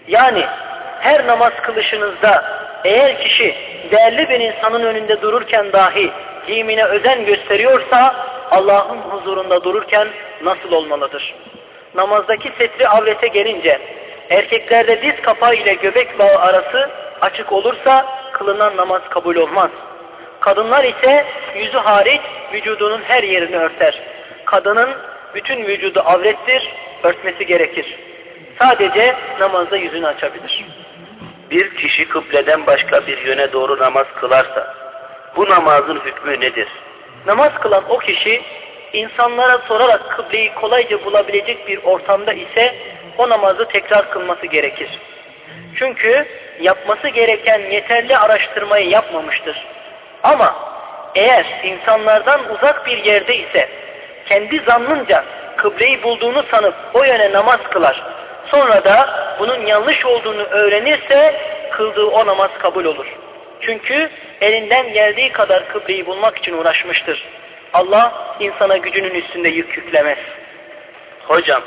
Yani her namaz kılışınızda eğer kişi değerli bir insanın önünde dururken dahi giyimine özen gösteriyorsa Allah'ın huzurunda dururken nasıl olmalıdır? Namazdaki setri avrete gelince erkeklerde diz kapağı ile göbek bağı arası açık olursa kılınan namaz kabul olmaz. Kadınlar ise yüzü hariç vücudunun her yerini örter. Kadının bütün vücudu avrettir, örtmesi gerekir. Sadece namazda yüzünü açabilir. Bir kişi kıbleden başka bir yöne doğru namaz kılarsa bu namazın hükmü nedir? Namaz kılan o kişi insanlara sorarak kıbleyi kolayca bulabilecek bir ortamda ise o namazı tekrar kılması gerekir. Çünkü yapması gereken yeterli araştırmayı yapmamıştır. Ama eğer insanlardan uzak bir yerde ise kendi zannınca kıbleyi bulduğunu sanıp o yöne namaz kılar. Sonra da bunun yanlış olduğunu öğrenirse kıldığı o namaz kabul olur. Çünkü elinden geldiği kadar kıbleyi bulmak için uğraşmıştır. Allah insana gücünün üstünde yük yüklemez. Hocam,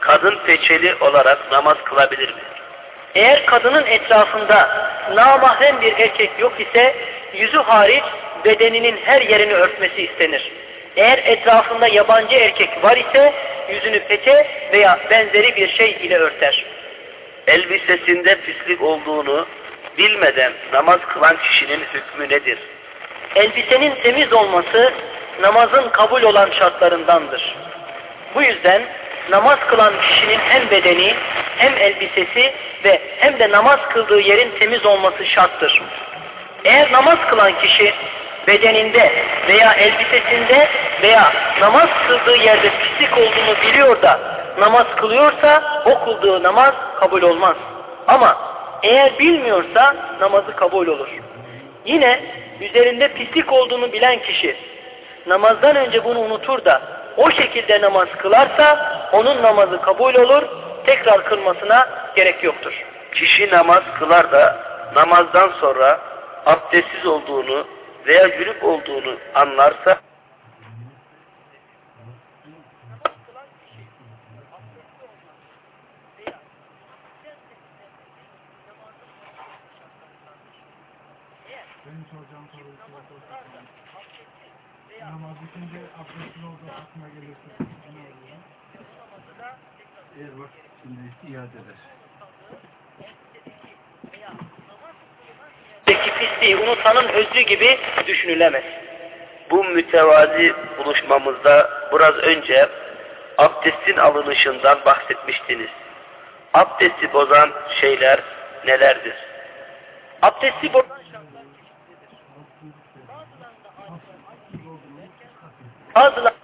kadın peçeli olarak namaz kılabilir mi? Eğer kadının etrafında namahrem bir erkek yok ise yüzü hariç bedeninin her yerini örtmesi istenir. Eğer etrafında yabancı erkek var ise yüzünü peçe veya benzeri bir şey ile örter. Elbisesinde pislik olduğunu bilmeden namaz kılan kişinin hükmü nedir? Elbisenin temiz olması namazın kabul olan şartlarındandır. Bu yüzden namaz kılan kişinin hem bedeni hem elbisesi ve hem de namaz kıldığı yerin temiz olması şarttır. Eğer namaz kılan kişi bedeninde veya elbisesinde veya namaz kıldığı yerde pislik olduğunu biliyor da namaz kılıyorsa o kıldığı namaz kabul olmaz. Ama eğer bilmiyorsa namazı kabul olur. Yine üzerinde pislik olduğunu bilen kişi namazdan önce bunu unutur da o şekilde namaz kılarsa onun namazı kabul olur, tekrar kılmasına gerek yoktur. Kişi namaz kılar da namazdan sonra abdestsiz olduğunu veya cünüp olduğunu anlarsa Namaz bitince abdestin olduğu aklına gelirse? Eğer vakit içindeyse iade eder. Peki pisliği unutanın özlü gibi düşünülemez. bu mütevazi buluşmamızda biraz önce abdestin alınışından bahsetmiştiniz. Abdesti bozan şeyler nelerdir? Abdesti bozan bazıları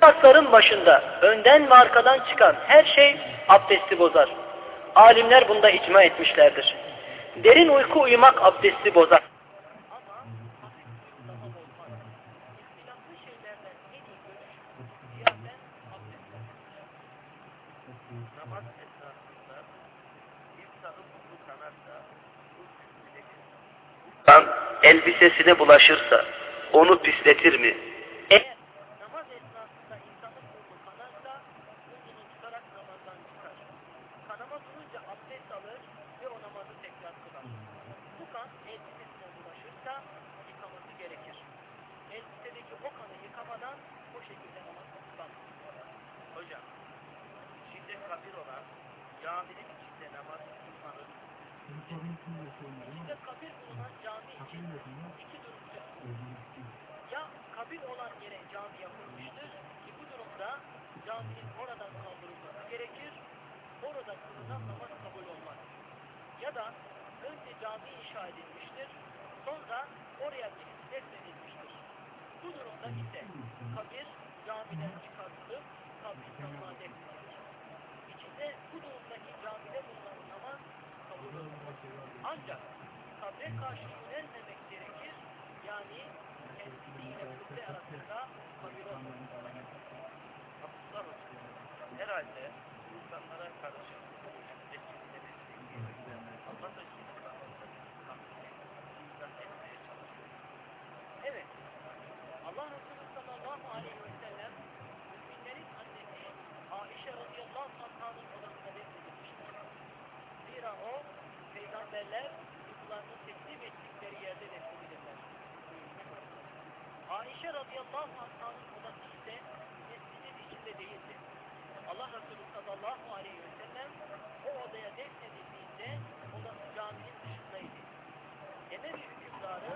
Tasların başında önden ve arkadan çıkan her şey abdesti bozar. Alimler bunda icma etmişlerdir. Derin uyku uyumak abdesti bozar. Elbisesine bulaşırsa onu pisletir mi? Eğer namaz esnasında insanın burnu kanarsa burnunu tutarak namazdan çıkar. Kanama durunca abdest alır ve o namazı tekrar kılar. Bu kan elbisesine bulaşırsa yıkaması gerekir. Elbisedeki o kanı yıkamadan o şekilde namaz kılamaz. Hocam, şimdi kabir olan caminin içinde namaz kılmanın Benim sorun için de sorun İşte kabir bulunan cami için iki durum söz konusu. Ya kabir olan yere cami yapılmıştır ki bu durumda caminin oradan kaldırılması gerekir. Orada kılınan namaz kabul olmaz. Ya da önce cami inşa edilmiştir. Sonra oraya birisi defnedilmiştir. Bu durumda ise kabir camiden çıkartılıp kabrin yanına defnedilir. İçinde bu durumdaki camide bulunan namaz kabul olmaz. Ancak kabre karşı yönelmemek gerekir. Yani kendisi ile kıble arasında kabir olmaz. Abdullah Hocam, herhalde insanlara karşı etkili Allah da Evet. Allah Resulü sallallahu aleyhi ve sellem müminlerin annesi Aişe radıyallahu anh'ın odasında defnedilmiştir. Zira o peygamberler ruhlarını teslim ettikleri yerde defnedilirler. Ayşe radıyallahu anh'ın odası ise mescidin içinde değildi. Allah Resulü sallallahu aleyhi ve sellem o odaya defnedildiğinde odası caminin dışındaydı. Emevi hükümdarı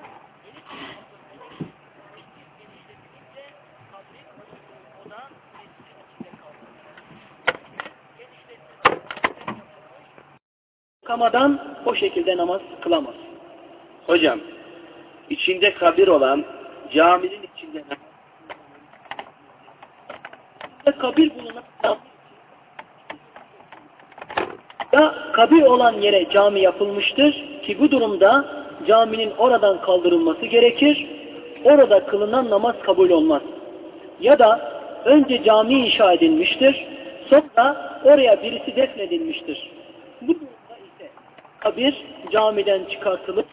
yeni bir Abdülmelik mescid genişletilince kabrin bulunduğu oda mescidin içinde kaldı. Genişletmesi yapılmış kamadan o şekilde namaz kılamaz. Hocam, içinde kabir olan caminin içinde Ve kabir bulunan ya kabir olan yere cami yapılmıştır ki bu durumda caminin oradan kaldırılması gerekir. Orada kılınan namaz kabul olmaz. Ya da önce cami inşa edilmiştir. Sonra oraya birisi defnedilmiştir. Bu kabir camiden çıkartılıp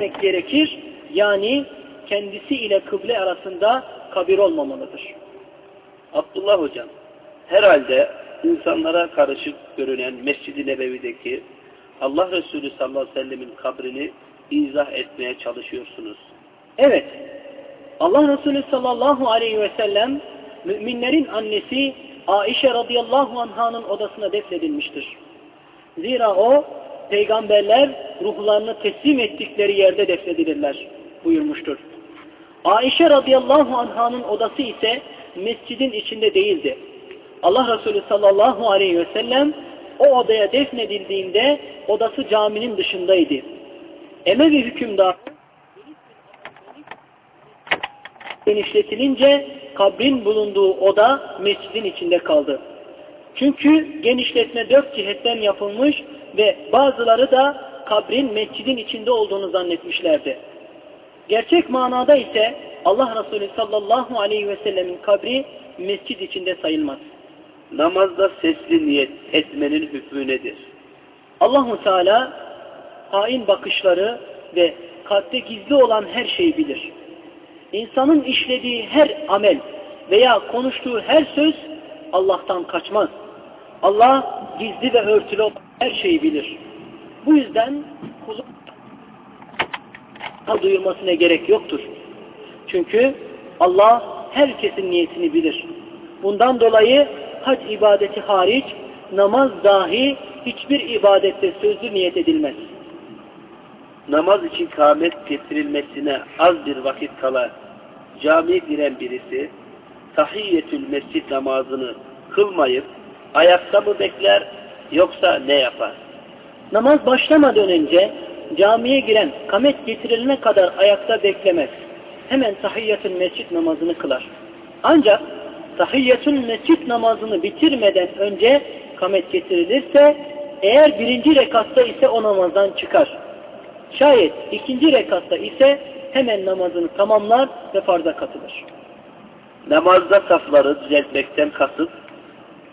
etmek gerekir. Yani kendisi ile kıble arasında kabir olmamalıdır. Abdullah hocam, herhalde insanlara karışık görünen Mescid-i Nebevi'deki Allah Resulü sallallahu aleyhi ve sellemin kabrini izah etmeye çalışıyorsunuz. Evet, Allah Resulü sallallahu aleyhi ve sellem müminlerin annesi Aişe radıyallahu anhanın odasına defnedilmiştir. Zira o peygamberler ruhlarını teslim ettikleri yerde defnedilirler buyurmuştur. Aişe radıyallahu anhanın odası ise mescidin içinde değildi. Allah Resulü sallallahu aleyhi ve sellem o odaya defnedildiğinde odası caminin dışındaydı. Emevi hükümdar genişletilince kabrin bulunduğu oda mescidin içinde kaldı. Çünkü genişletme dört cihetten yapılmış ve bazıları da kabrin mescidin içinde olduğunu zannetmişlerdi. Gerçek manada ise Allah Resulü sallallahu aleyhi ve sellemin kabri mescid içinde sayılmaz. Namazda sesli niyet etmenin hükmü nedir? Allahu Teala hain bakışları ve kalpte gizli olan her şeyi bilir. İnsanın işlediği her amel veya konuştuğu her söz Allah'tan kaçmaz. Allah gizli ve örtülü her şeyi bilir. Bu yüzden kulun duyurmasına gerek yoktur. Çünkü Allah herkesin niyetini bilir. Bundan dolayı hac ibadeti hariç namaz dahi hiçbir ibadette sözlü niyet edilmez. Namaz için kâmet getirilmesine az bir vakit kala camiye giren birisi tahiyyetül mescid namazını kılmayıp ayakta mı bekler yoksa ne yapar? Namaz başlamadan önce camiye giren kamet getirilene kadar ayakta beklemez. Hemen tahiyyatül mescid namazını kılar. Ancak tahiyyatül mescid namazını bitirmeden önce kamet getirilirse eğer birinci rekatta ise o namazdan çıkar. Şayet ikinci rekatta ise hemen namazını tamamlar ve farza katılır. Namazda safları düzeltmekten kasıt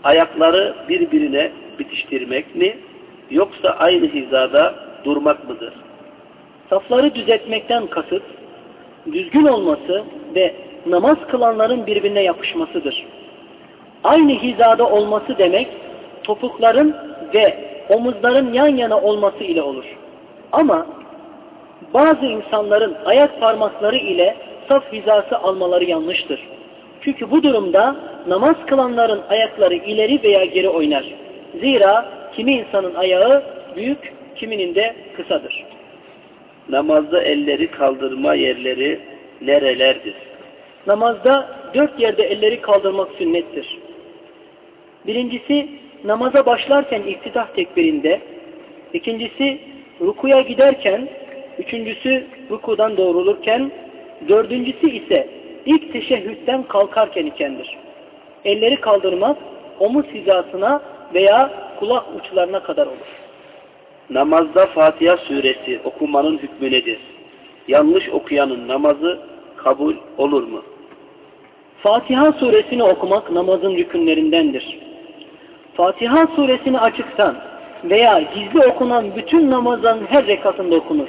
ayakları birbirine bitiştirmek mi yoksa aynı hizada durmak mıdır? Safları düzeltmekten kasıt düzgün olması ve namaz kılanların birbirine yapışmasıdır. Aynı hizada olması demek topukların ve omuzların yan yana olması ile olur. Ama bazı insanların ayak parmakları ile saf hizası almaları yanlıştır. Çünkü bu durumda namaz kılanların ayakları ileri veya geri oynar. Zira kimi insanın ayağı büyük, kiminin de kısadır. Namazda elleri kaldırma yerleri nerelerdir? Namazda dört yerde elleri kaldırmak sünnettir. Birincisi namaza başlarken iftitah tekbirinde, ikincisi rukuya giderken, üçüncüsü rukudan doğrulurken, dördüncüsü ise ilk teşehhütten kalkarken ikendir. Elleri kaldırmak omuz hizasına veya kulak uçlarına kadar olur. Namazda Fatiha suresi okumanın hükmü nedir? Yanlış okuyanın namazı kabul olur mu? Fatiha suresini okumak namazın rükünlerindendir. Fatiha suresini açıktan veya gizli okunan bütün namazın her rekatında okunur.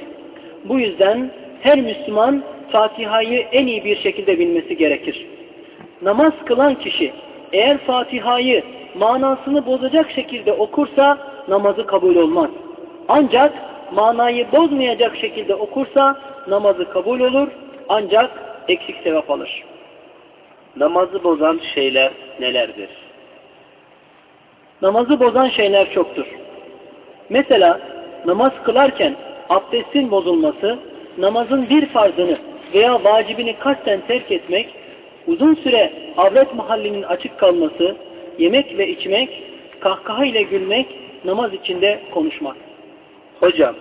Bu yüzden her Müslüman Fatiha'yı en iyi bir şekilde bilmesi gerekir. Namaz kılan kişi eğer Fatiha'yı manasını bozacak şekilde okursa namazı kabul olmaz. Ancak manayı bozmayacak şekilde okursa namazı kabul olur ancak eksik sevap alır. Namazı bozan şeyler nelerdir? Namazı bozan şeyler çoktur. Mesela namaz kılarken abdestin bozulması, namazın bir farzını veya vacibini kasten terk etmek, uzun süre avret mahallinin açık kalması, yemek ve içmek, kahkaha ile gülmek, namaz içinde konuşmak. Hocam,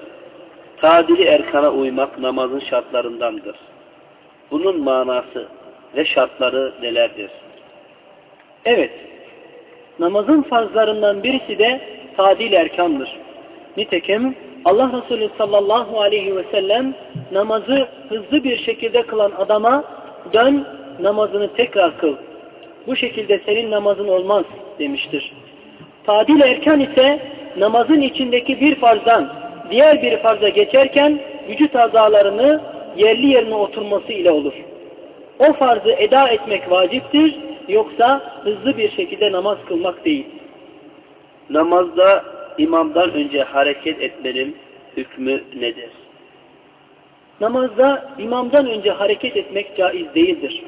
tadili erkana uymak namazın şartlarındandır. Bunun manası ve şartları nelerdir? Evet, namazın farzlarından birisi de tadil erkandır. Nitekim Allah Resulü sallallahu aleyhi ve sellem namazı hızlı bir şekilde kılan adama dön namazını tekrar kıl. Bu şekilde senin namazın olmaz demiştir. Tadil erkan ise namazın içindeki bir farzdan diğer bir farza geçerken vücut azalarını yerli yerine oturması ile olur. O farzı eda etmek vaciptir yoksa hızlı bir şekilde namaz kılmak değil. Namazda imamdan önce hareket etmenin hükmü nedir? Namazda imamdan önce hareket etmek caiz değildir.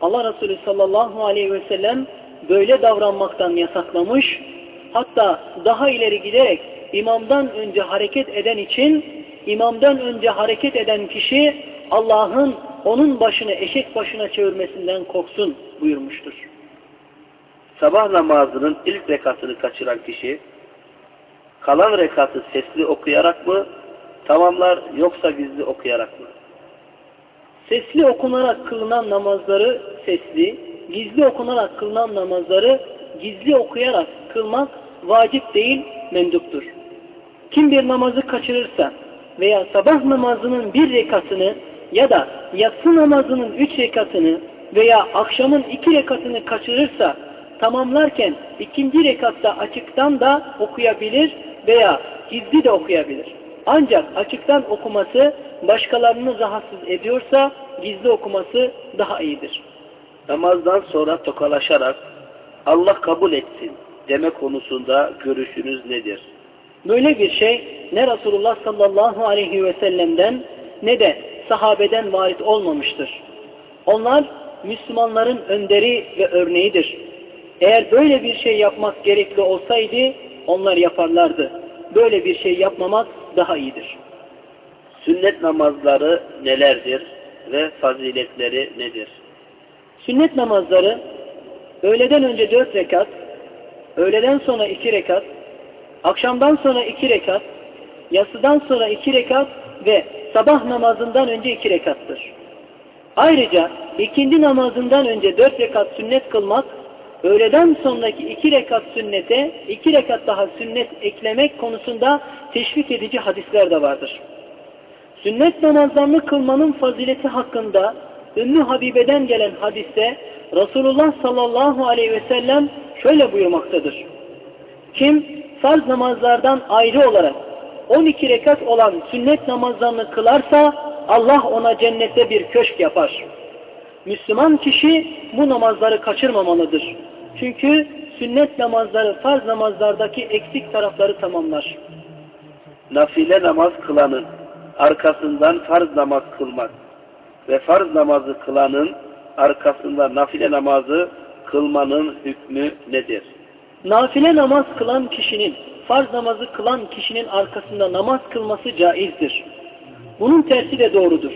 Allah Resulü sallallahu aleyhi ve sellem böyle davranmaktan yasaklamış, hatta daha ileri giderek imamdan önce hareket eden için imamdan önce hareket eden kişi Allah'ın onun başını eşek başına çevirmesinden korksun buyurmuştur. Sabah namazının ilk rekatını kaçıran kişi kalan rekatı sesli okuyarak mı tamamlar yoksa gizli okuyarak mı? Sesli okunarak kılınan namazları sesli, gizli okunarak kılınan namazları gizli okuyarak kılmak vacip değil, menduptur. Kim bir namazı kaçırırsa veya sabah namazının bir rekatını ya da yatsı namazının üç rekatını veya akşamın iki rekatını kaçırırsa tamamlarken ikinci rekatta açıktan da okuyabilir veya gizli de okuyabilir. Ancak açıktan okuması başkalarını rahatsız ediyorsa gizli okuması daha iyidir. Namazdan sonra tokalaşarak Allah kabul etsin deme konusunda görüşünüz nedir? Böyle bir şey ne Resulullah sallallahu aleyhi ve sellem'den ne de sahabeden varit olmamıştır. Onlar Müslümanların önderi ve örneğidir. Eğer böyle bir şey yapmak gerekli olsaydı onlar yaparlardı. Böyle bir şey yapmamak daha iyidir. Sünnet namazları nelerdir ve faziletleri nedir? Sünnet namazları öğleden önce dört rekat, öğleden sonra iki rekat, akşamdan sonra iki rekat, yatsıdan sonra iki rekat ve sabah namazından önce iki rekattır. Ayrıca ikindi namazından önce dört rekat sünnet kılmak, öğleden sonraki iki rekat sünnete iki rekat daha sünnet eklemek konusunda teşvik edici hadisler de vardır. Sünnet namazlarını kılmanın fazileti hakkında Ümmü Habibe'den gelen hadiste Resulullah sallallahu aleyhi ve sellem şöyle buyurmaktadır. Kim farz namazlardan ayrı olarak 12 rekat olan sünnet namazlarını kılarsa Allah ona cennette bir köşk yapar. Müslüman kişi bu namazları kaçırmamalıdır. Çünkü sünnet namazları farz namazlardaki eksik tarafları tamamlar. Nafile namaz kılanın arkasından farz namaz kılmak ve farz namazı kılanın arkasında nafile namazı kılmanın hükmü nedir? Nafile namaz kılan kişinin, farz namazı kılan kişinin arkasında namaz kılması caizdir. Bunun tersi de doğrudur.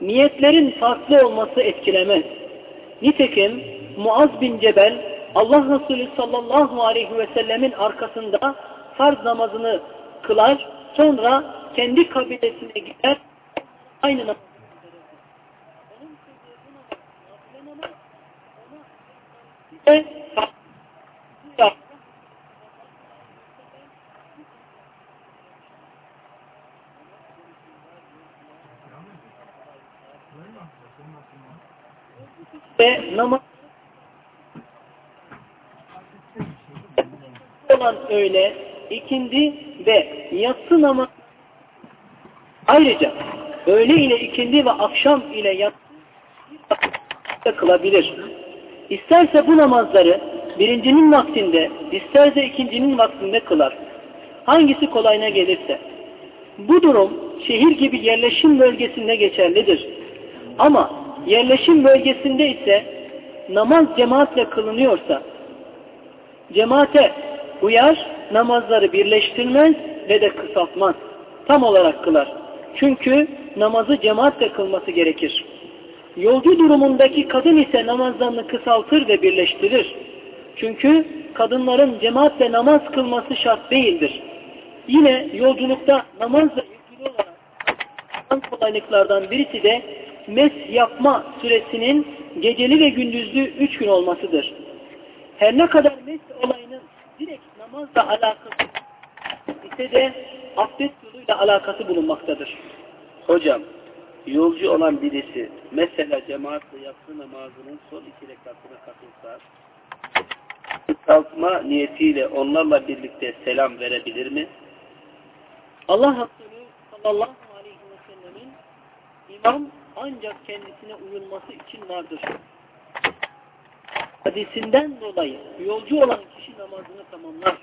Niyetlerin farklı olması etkilemez. Nitekim Muaz bin Cebel Allah Resulü sallallahu aleyhi ve sellemin arkasında farz namazını kılar, sonra kendi kabilesine gider, aynı namazı ve namaz olan öğle, ikindi ve yatsı namaz ayrıca öğle ile ikindi ve akşam ile yat kılabilir. İsterse bu namazları birincinin vaktinde, isterse ikincinin vaktinde kılar. Hangisi kolayına gelirse. Bu durum şehir gibi yerleşim bölgesinde geçerlidir. Ama yerleşim bölgesinde ise namaz cemaatle kılınıyorsa cemaate uyar, namazları birleştirmez ve de kısaltmaz. Tam olarak kılar. Çünkü namazı cemaatle kılması gerekir. Yolcu durumundaki kadın ise namazlarını kısaltır ve birleştirir. Çünkü kadınların cemaatle namaz kılması şart değildir. Yine yolculukta namazla ilgili olarak kolaylıklardan birisi de mes yapma süresinin geceli ve gündüzlü üç gün olmasıdır. Her ne kadar mes olayının direkt namazla alakası ise de abdest yoluyla alakası bulunmaktadır. Hocam, yolcu olan birisi mesela cemaatle yatsı namazının son iki rekatına katılsa kısaltma niyetiyle onlarla birlikte selam verebilir mi? Allah Resulü sallallahu aleyhi ve sellemin imam ancak kendisine uyulması için vardır. Hadisinden dolayı yolcu olan kişi namazını tamamlar.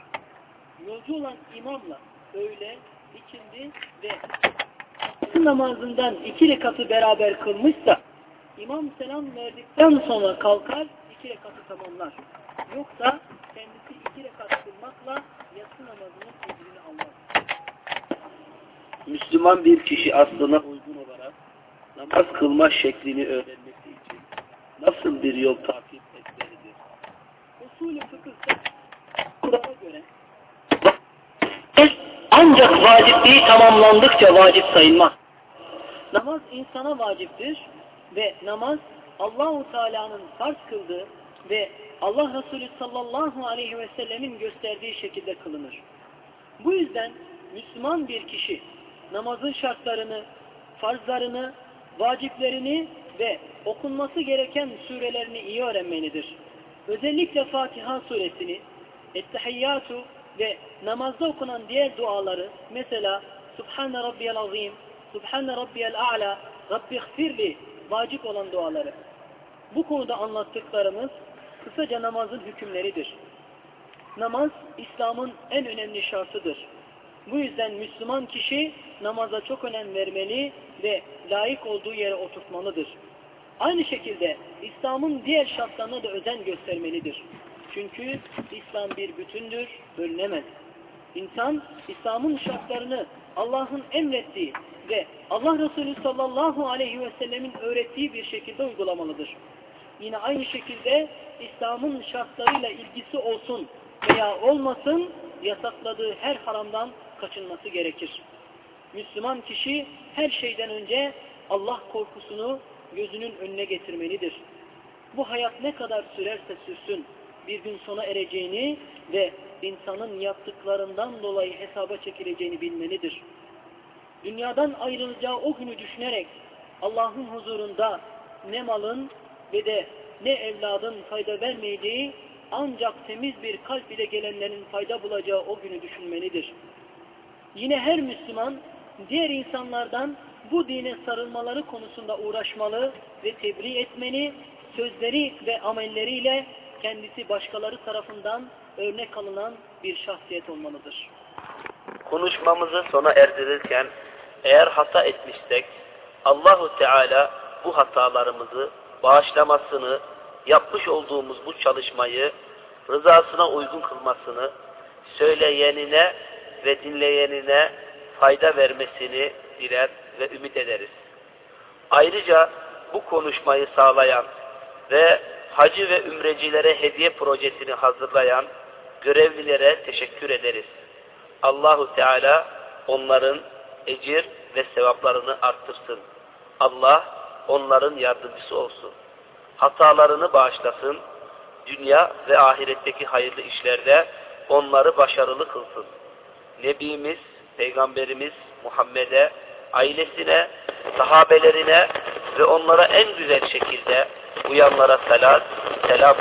Yolcu olan imamla öğle, ikindi ve namazından iki rekatı beraber kılmışsa imam selam verdikten sonra kalkar iki rekatı tamamlar. Yoksa kendisi iki rekat kılmakla yatsı namazının ecrini almaz. Müslüman bir kişi aslına uygun olarak namaz kılma şeklini öğrenmesi için nasıl bir yol etmelidir? Usulü fıkıhta kurala göre ancak vacipliği tamamlandıkça vacip sayılmaz. Namaz insana vaciptir ve namaz Allahu Teala'nın farz kıldığı ve Allah Resulü sallallahu aleyhi ve sellemin gösterdiği şekilde kılınır. Bu yüzden Müslüman bir kişi namazın şartlarını, farzlarını, vaciplerini ve okunması gereken surelerini iyi öğrenmelidir. Özellikle Fatiha suresini, Ettehiyyatu ve namazda okunan diğer duaları mesela Subhane Rabbiyel Azim, Subhane Rabbiyel A'la, Rabbi Gfirli vacip olan duaları. Bu konuda anlattıklarımız kısaca namazın hükümleridir. Namaz İslam'ın en önemli şartıdır. Bu yüzden Müslüman kişi namaza çok önem vermeli ve layık olduğu yere oturtmalıdır. Aynı şekilde İslam'ın diğer şartlarına da özen göstermelidir. Çünkü İslam bir bütündür, bölünemez. İnsan İslam'ın şartlarını Allah'ın emrettiği ve Allah Resulü sallallahu aleyhi ve sellemin öğrettiği bir şekilde uygulamalıdır. Yine aynı şekilde İslam'ın şartlarıyla ilgisi olsun veya olmasın yasakladığı her haramdan kaçınması gerekir. Müslüman kişi her şeyden önce Allah korkusunu gözünün önüne getirmelidir. Bu hayat ne kadar sürerse sürsün bir gün sona ereceğini ve insanın yaptıklarından dolayı hesaba çekileceğini bilmelidir. Dünyadan ayrılacağı o günü düşünerek Allah'ın huzurunda ne malın ve de ne evladın fayda vermeyeceği ancak temiz bir kalp ile gelenlerin fayda bulacağı o günü düşünmelidir. Yine her Müslüman diğer insanlardan bu dine sarılmaları konusunda uğraşmalı ve tebliğ etmeli, sözleri ve amelleriyle kendisi başkaları tarafından örnek alınan bir şahsiyet olmalıdır. Konuşmamızı sona erdirirken eğer hata etmişsek Allahu Teala bu hatalarımızı bağışlamasını, yapmış olduğumuz bu çalışmayı rızasına uygun kılmasını, söyleyenine ve dinleyenine fayda vermesini diler ve ümit ederiz. Ayrıca bu konuşmayı sağlayan ve hacı ve ümrecilere hediye projesini hazırlayan görevlilere teşekkür ederiz. Allahu Teala onların ecir ve sevaplarını arttırsın. Allah onların yardımcısı olsun. Hatalarını bağışlasın. Dünya ve ahiretteki hayırlı işlerde onları başarılı kılsın. Nebimiz, Peygamberimiz Muhammed'e, ailesine, sahabelerine ve onlara en güzel şekilde uyanlara salat, selam